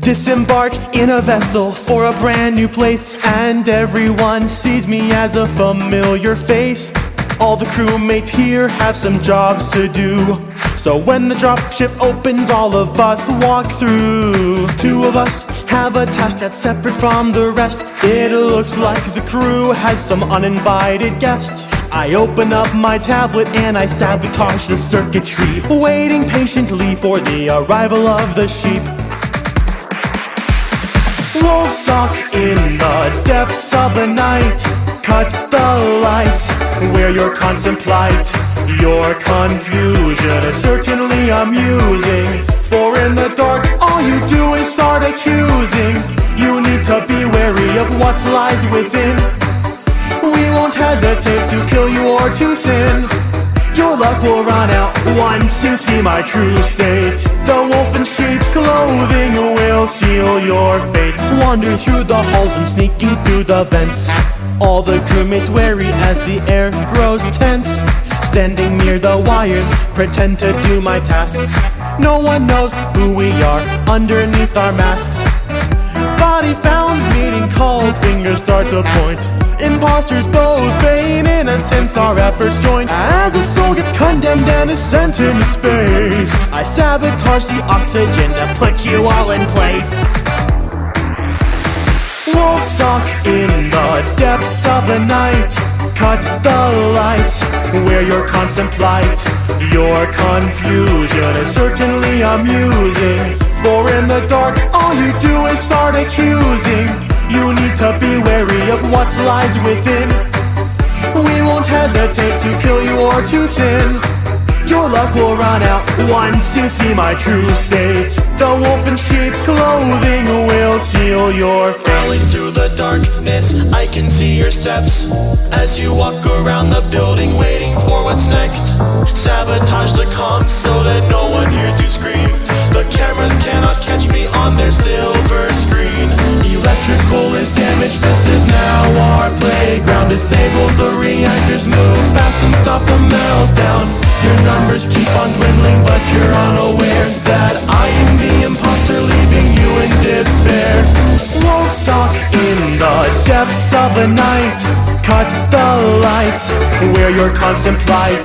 Disembark in a vessel for a brand new place, and everyone sees me as a familiar face. All the crewmates here have some jobs to do. So when the dropship opens, all of us walk through. Two of us have a task that's separate from the rest. It looks like the crew has some uninvited guests. I open up my tablet and I sabotage the circuitry, waiting patiently for the arrival of the sheep. Wolf stalk in the depths of the night. Cut the lights where your constant plight. Your confusion is certainly amusing. For in the dark, all you do is start accusing. You need to be wary of what lies within. We won't hesitate to kill you or to sin. Your luck will run out once you see my true state. The wolf in sheep's clothing will seal your fate. Wander through the halls and sneaking through the vents. All the crewmates wary as the air grows tense. Standing near the wires, pretend to do my tasks. No one knows who we are underneath our masks. Body found, meeting called, fingers start to point. Imposters both innocence, our efforts join. As the soul gets condemned and is sent into space, I sabotage the oxygen to put you all in place. Wolf stalk in the depths of the night. Cut the lights where your constant plight. Your confusion is certainly amusing. For in the dark, all you do is start accusing. You need to be wary of what lies within. Or to sin. Your luck will run out once you see my true state. The wolf in sheep's clothing will seal your fate. Crawling through the darkness, I can see your steps as you walk around the building, waiting for what's next. Sabotage the comms so that no one hears you scream. The cameras cannot catch me on their silver screen. Electrical is damaged, this is now our playground. Disable the reactors, the night. Cut the lights where your constant plight.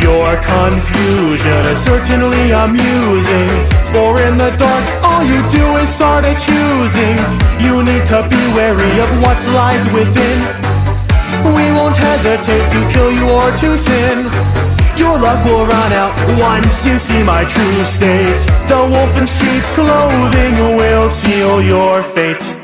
Your confusion is certainly amusing. For in the dark, all you do is start accusing. You need to be wary of what lies within. We won't hesitate to kill you or to sin. Your luck will run out once you see my true state. The wolf in sheep's clothing will seal your fate.